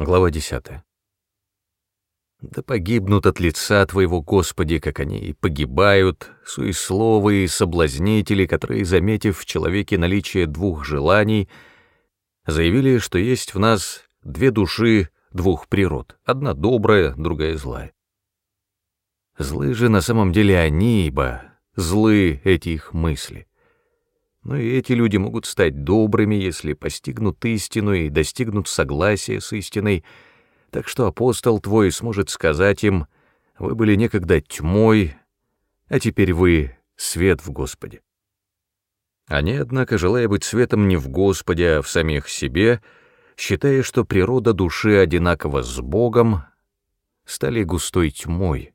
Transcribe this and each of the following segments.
Глава 10. Да погибнут от лица Твоего, Господи, как они и погибают, суесловые соблазнители, которые, заметив в человеке наличие двух желаний, заявили, что есть в нас две души двух природ, одна добрая, другая злая. Злы же на самом деле они, ибо злы эти их мысли. Но и эти люди могут стать добрыми, если постигнут истину и достигнут согласия с истиной, так что апостол твой сможет сказать им, вы были некогда тьмой, а теперь вы свет в Господе. Они, однако, желая быть светом не в Господе, а в самих себе, считая, что природа души одинакова с Богом, стали густой тьмой,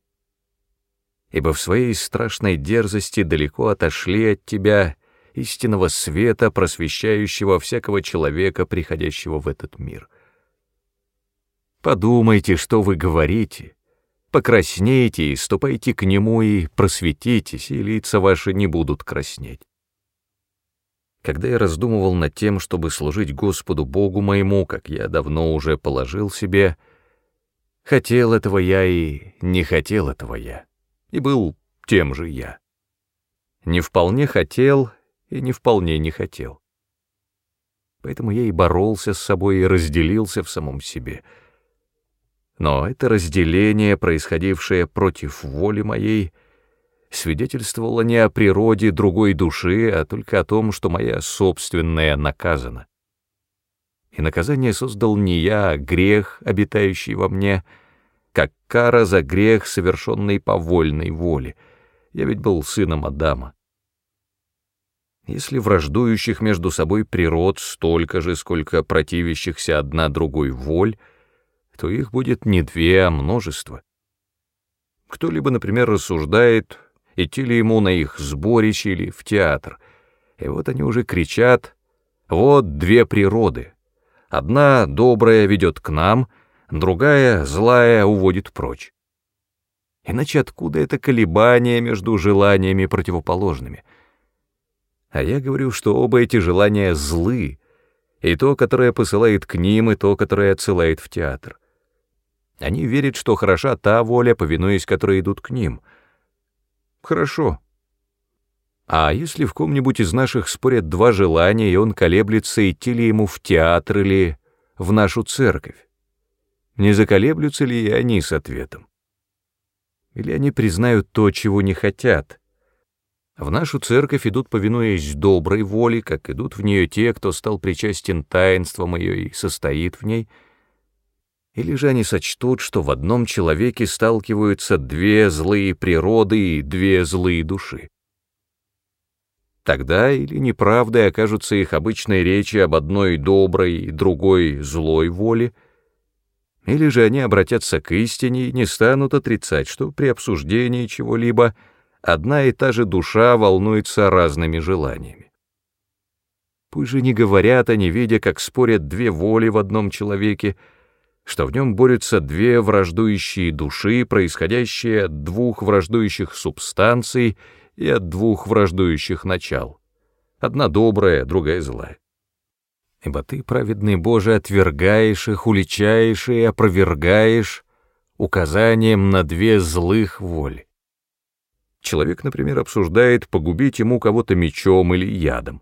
ибо в своей страшной дерзости далеко отошли от тебя истинного света, просвещающего всякого человека, приходящего в этот мир. Подумайте, что вы говорите, покраснейте и ступайте к нему и просветитесь, и лица ваши не будут краснеть. Когда я раздумывал над тем, чтобы служить Господу Богу моему, как я давно уже положил себе, хотел этого я и не хотел этого я, и был тем же я. Не вполне хотел и не вполне не хотел. Поэтому я и боролся с собой и разделился в самом себе. Но это разделение, происходившее против воли моей, свидетельствовало не о природе другой души, а только о том, что моя собственная наказана. И наказание создал не я, а грех, обитающий во мне, как кара за грех, совершенный по вольной воле. Я ведь был сыном Адама. Если враждующих между собой природ столько же, сколько противящихся одна другой воль, то их будет не две, а множество. Кто-либо, например, рассуждает, идти ли ему на их сборище или в театр, и вот они уже кричат «Вот две природы. Одна добрая ведет к нам, другая злая уводит прочь». Иначе откуда это колебание между желаниями противоположными — а я говорю, что оба эти желания злы, и то, которое посылает к ним, и то, которое отсылает в театр. Они верят, что хороша та воля, повинуясь которой идут к ним. Хорошо. А если в ком-нибудь из наших спорят два желания, и он колеблется, идти ли ему в театр или в нашу церковь? Не заколеблются ли и они с ответом? Или они признают то, чего не хотят — в нашу церковь идут, повинуясь доброй воле, как идут в нее те, кто стал причастен таинством ее и состоит в ней, или же они сочтут, что в одном человеке сталкиваются две злые природы и две злые души. Тогда или неправдой окажутся их обычные речи об одной доброй и другой злой воле, или же они обратятся к истине и не станут отрицать, что при обсуждении чего-либо — одна и та же душа волнуется разными желаниями. Пусть же не говорят они, видя, как спорят две воли в одном человеке, что в нем борются две враждующие души, происходящие от двух враждующих субстанций и от двух враждующих начал. Одна добрая, другая злая. Ибо ты, праведный Боже, отвергаешь их, уличаешь и опровергаешь указанием на две злых воли. Человек, например, обсуждает погубить ему кого-то мечом или ядом.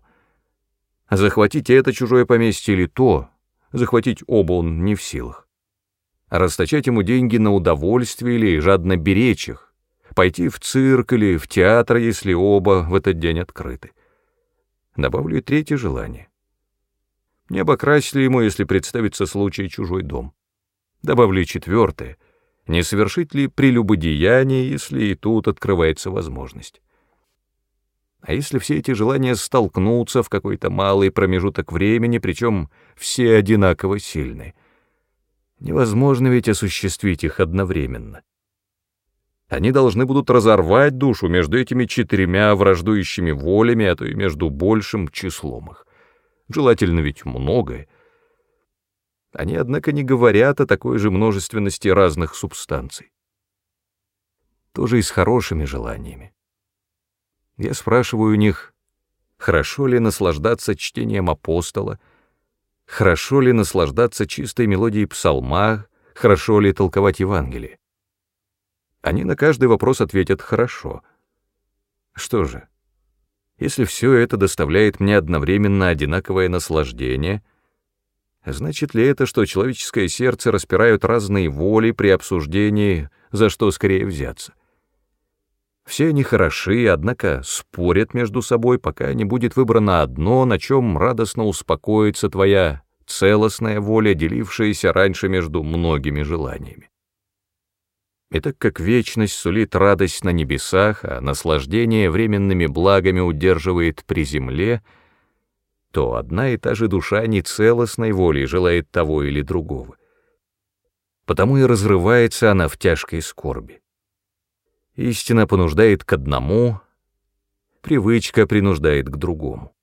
Захватить это чужое поместье или то, захватить оба он не в силах. Расточать ему деньги на удовольствие или жадно беречь их, пойти в цирк или в театр, если оба в этот день открыты. Добавлю третье желание. Не обокрасть ли ему, если представится случай чужой дом? Добавлю четвертое — не совершить ли прелюбодеяние, если и тут открывается возможность? А если все эти желания столкнутся в какой-то малый промежуток времени, причем все одинаково сильны? Невозможно ведь осуществить их одновременно. Они должны будут разорвать душу между этими четырьмя враждующими волями, а то и между большим числом их. Желательно ведь многое. Они, однако, не говорят о такой же множественности разных субстанций. Тоже и с хорошими желаниями. Я спрашиваю у них, хорошо ли наслаждаться чтением апостола, хорошо ли наслаждаться чистой мелодией псалма, хорошо ли толковать Евангелие. Они на каждый вопрос ответят «хорошо». Что же, если все это доставляет мне одновременно одинаковое наслаждение, значит ли это, что человеческое сердце распирают разные воли при обсуждении, за что скорее взяться? Все они хороши, однако спорят между собой, пока не будет выбрано одно, на чем радостно успокоится твоя целостная воля, делившаяся раньше между многими желаниями. И так как вечность сулит радость на небесах, а наслаждение временными благами удерживает при земле, то одна и та же душа нецелостной волей желает того или другого. Потому и разрывается она в тяжкой скорби. Истина понуждает к одному, привычка принуждает к другому.